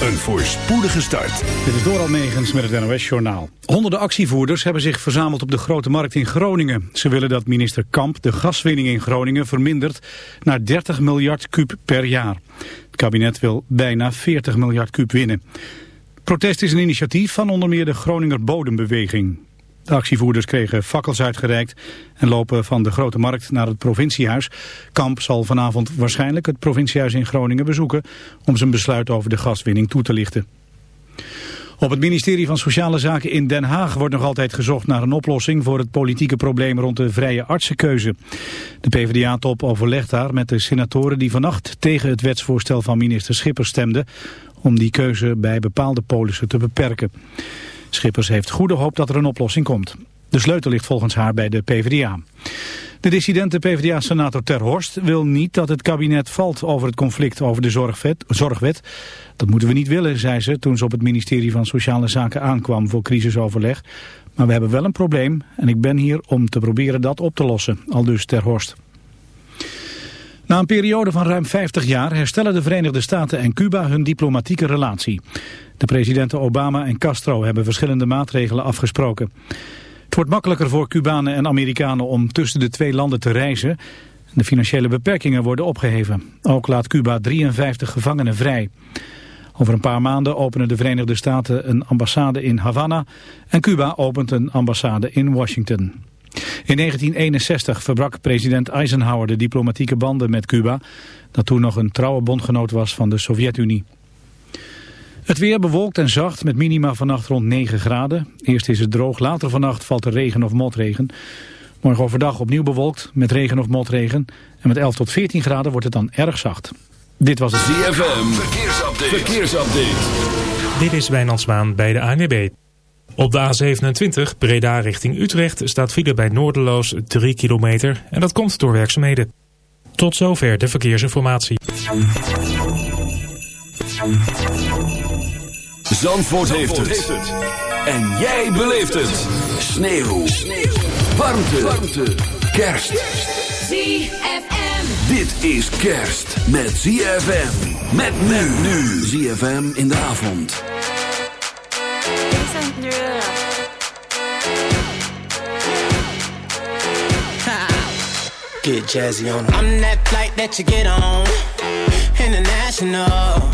een voorspoedige start. Dit is Doral Megens met het NOS-journaal. Honderden actievoerders hebben zich verzameld op de Grote Markt in Groningen. Ze willen dat minister Kamp de gaswinning in Groningen vermindert naar 30 miljard kuub per jaar. Het kabinet wil bijna 40 miljard kuub winnen. Protest is een initiatief van onder meer de Groninger Bodembeweging. De actievoerders kregen fakkels uitgereikt en lopen van de Grote Markt naar het provinciehuis. Kamp zal vanavond waarschijnlijk het provinciehuis in Groningen bezoeken om zijn besluit over de gaswinning toe te lichten. Op het ministerie van Sociale Zaken in Den Haag wordt nog altijd gezocht naar een oplossing voor het politieke probleem rond de vrije artsenkeuze. De PvdA-top overlegt daar met de senatoren die vannacht tegen het wetsvoorstel van minister Schippers stemden om die keuze bij bepaalde polissen te beperken. Schippers heeft goede hoop dat er een oplossing komt. De sleutel ligt volgens haar bij de PvdA. De dissidente PvdA-senator Ter Horst wil niet dat het kabinet valt over het conflict over de zorgwet, zorgwet. Dat moeten we niet willen, zei ze toen ze op het ministerie van Sociale Zaken aankwam voor crisisoverleg. Maar we hebben wel een probleem en ik ben hier om te proberen dat op te lossen, al dus Ter Horst. Na een periode van ruim 50 jaar herstellen de Verenigde Staten en Cuba hun diplomatieke relatie. De presidenten Obama en Castro hebben verschillende maatregelen afgesproken. Het wordt makkelijker voor Cubanen en Amerikanen om tussen de twee landen te reizen. De financiële beperkingen worden opgeheven. Ook laat Cuba 53 gevangenen vrij. Over een paar maanden openen de Verenigde Staten een ambassade in Havana en Cuba opent een ambassade in Washington. In 1961 verbrak president Eisenhower de diplomatieke banden met Cuba, dat toen nog een trouwe bondgenoot was van de Sovjet-Unie. Het weer bewolkt en zacht met minima vannacht rond 9 graden. Eerst is het droog, later vannacht valt er regen of motregen. Morgen overdag opnieuw bewolkt met regen of motregen. En met 11 tot 14 graden wordt het dan erg zacht. Dit was het ZFM. Verkeersupdate. Verkeersupdate. Dit is Wijnand bij de ANWB. Op de A27 Breda richting Utrecht staat file bij Noorderloos 3 kilometer. En dat komt door werkzaamheden. Tot zover de verkeersinformatie. Zandvoort, heeft, het. En jij beleeft het. Sneeuw. Sneeuw. Warmte. Warmte. Kerst. ZFM. Dit is kerst met ZFM. Met men nu. ZFM in de avond. Get jazzy on. I'm that flight that you get on. International.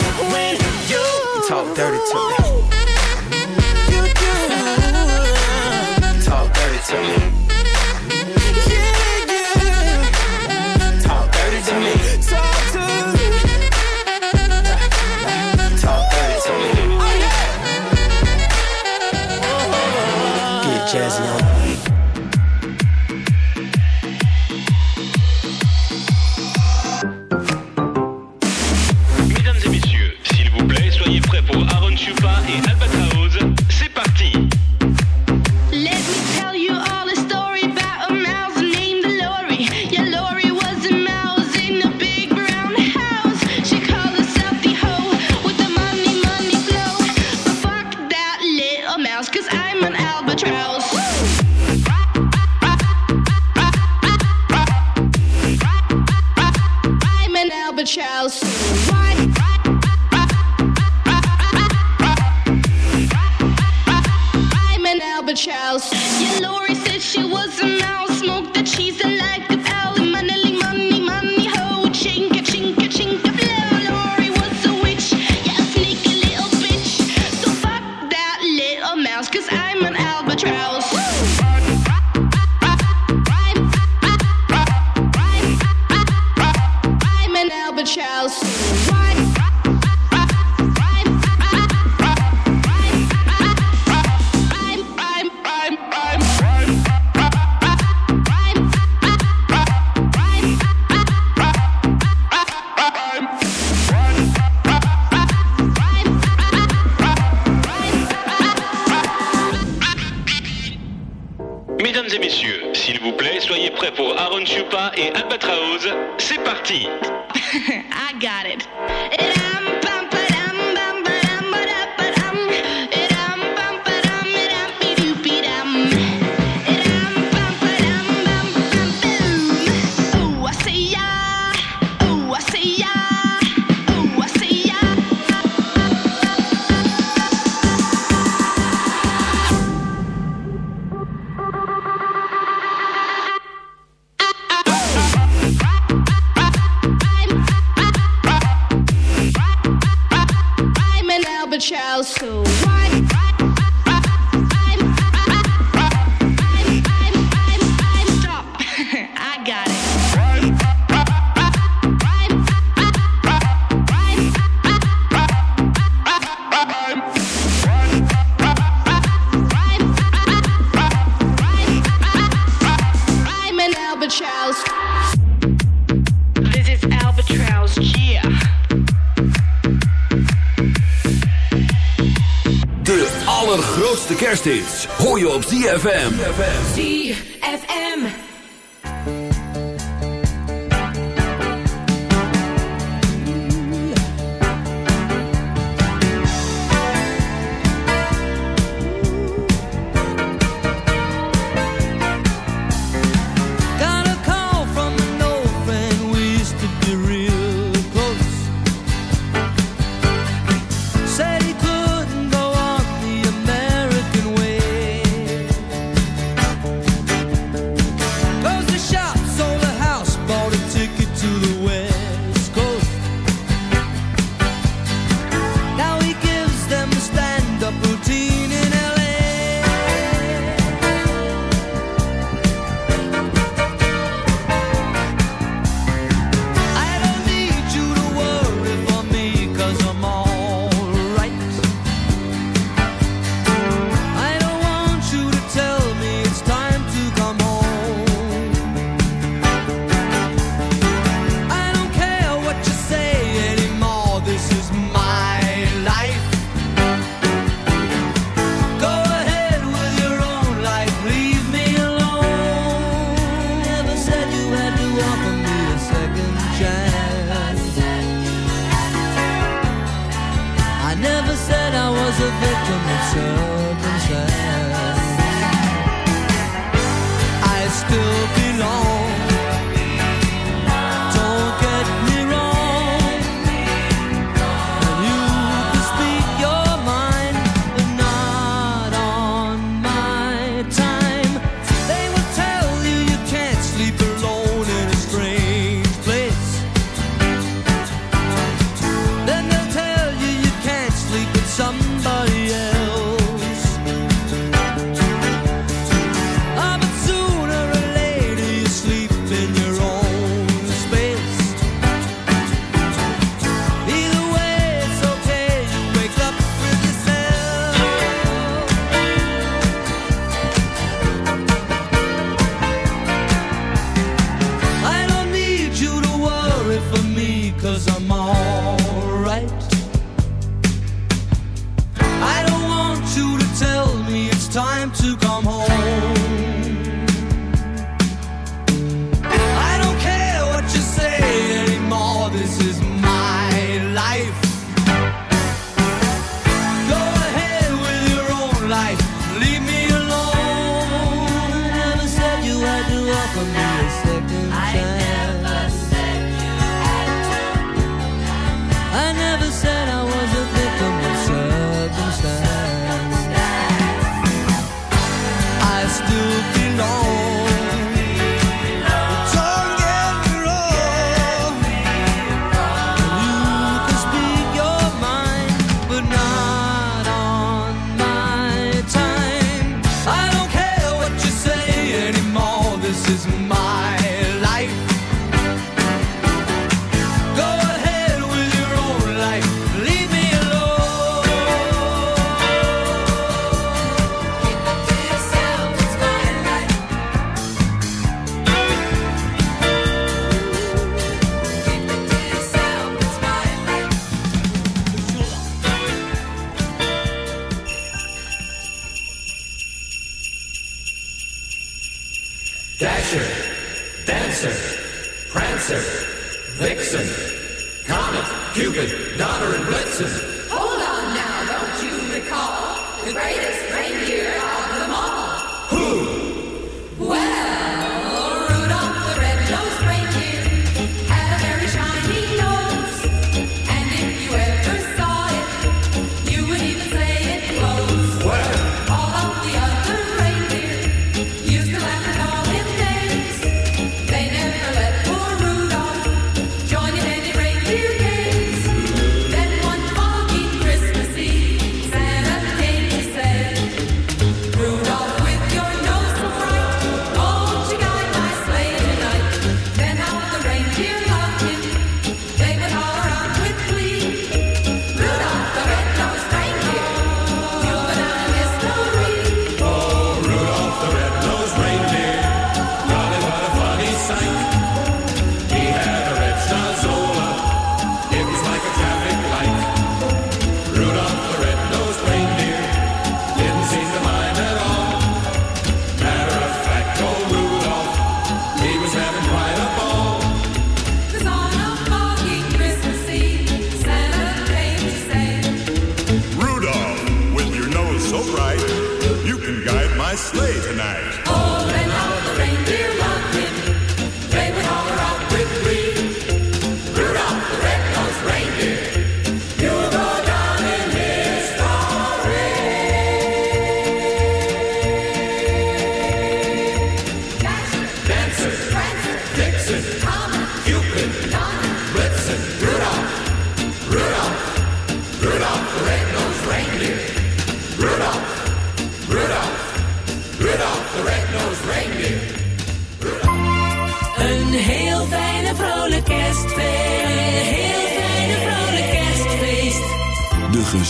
when you, you talk dirty to me. You do. You talk dirty to me. child, so why? zomerhits hoor je op ZFM. ZFM.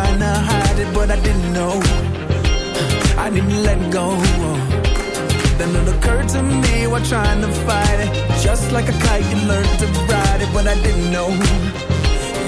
trying to hide it, but I didn't know. I didn't let go. Then it occurred to me while trying to fight it. Just like a kite, you learned to ride it, but I didn't know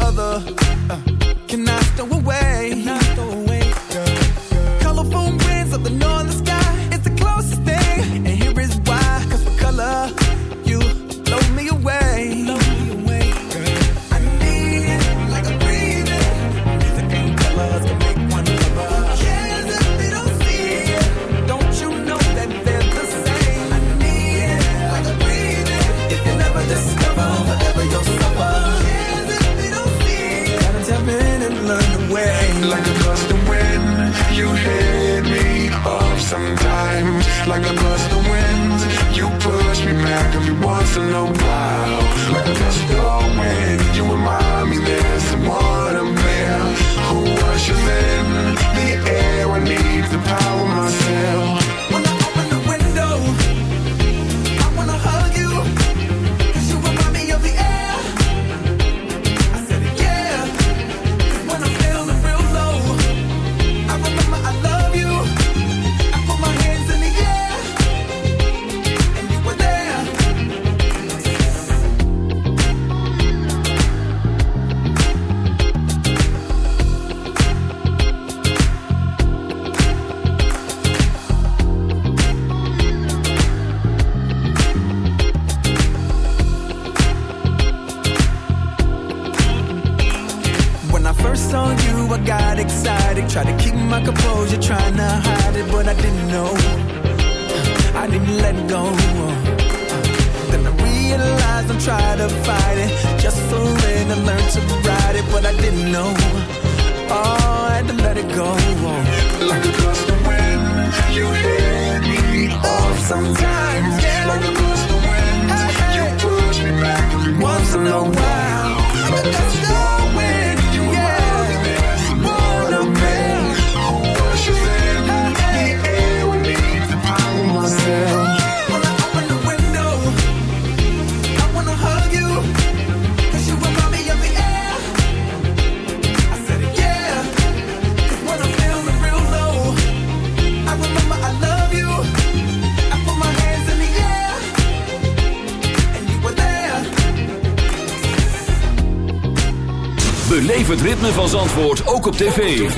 other. op tv.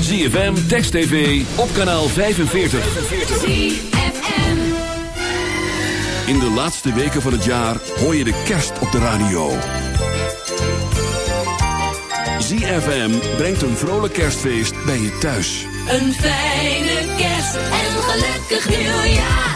ZFM, Text TV, op kanaal 45. ZFM. In de laatste weken van het jaar hoor je de kerst op de radio. ZFM brengt een vrolijk kerstfeest bij je thuis. Een fijne kerst en gelukkig nieuwjaar.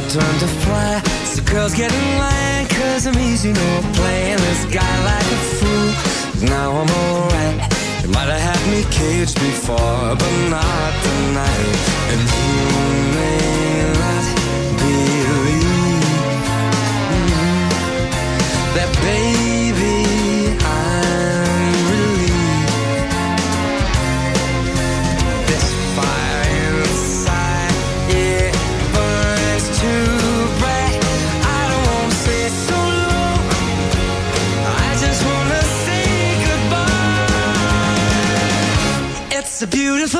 my turn to fly So girls get in line Cause I'm easy, you know Playing this guy like a fool. Now I'm alright. You might have had me caged before But not tonight. And beautiful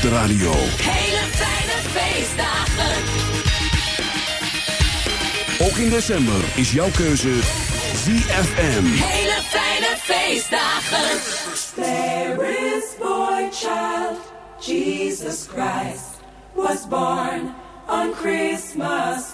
de radio. Hele fijne feestdagen. Ook in december is jouw keuze ZFM. Hele fijne feestdagen. There is boy child, Jesus Christ, was born on Christmas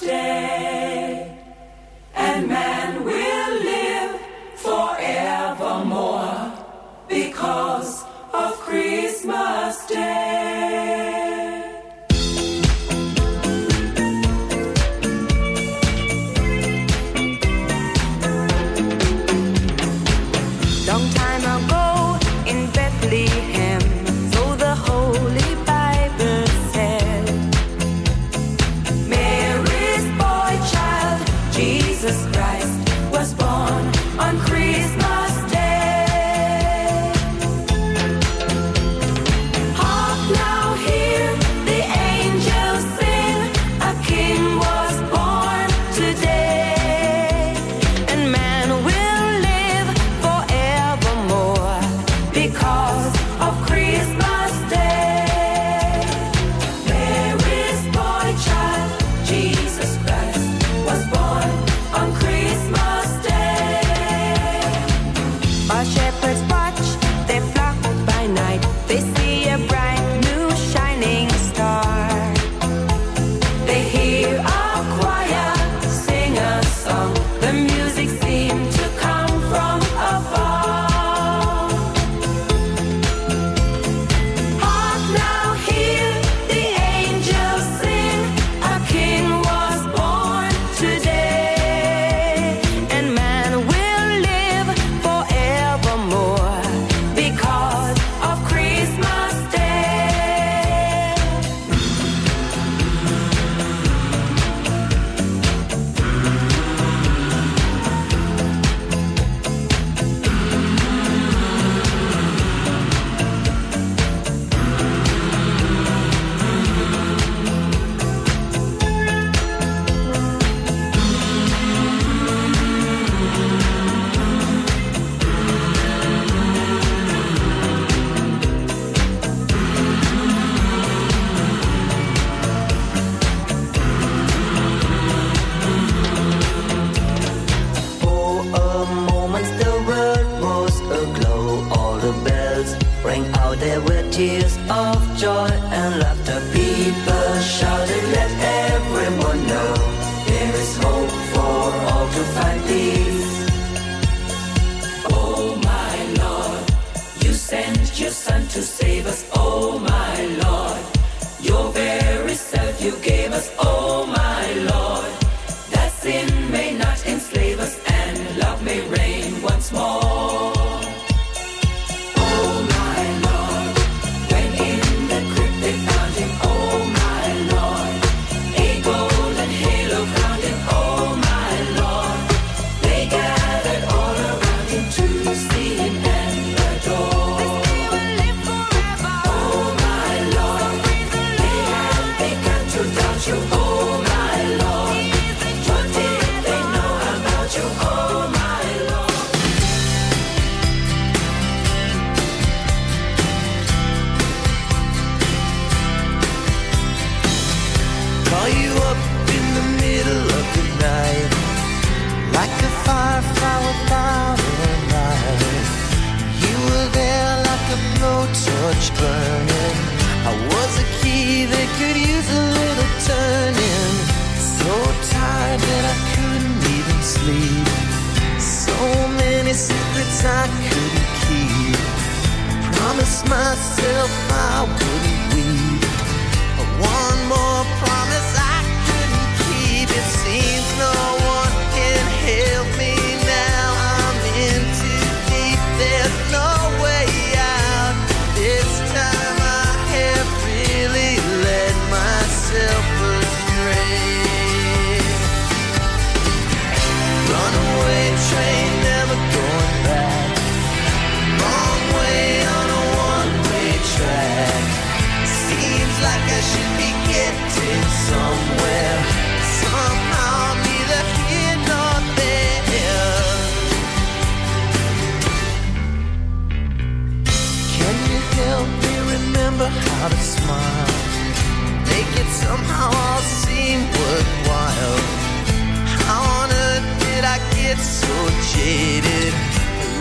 get so jaded?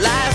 Life's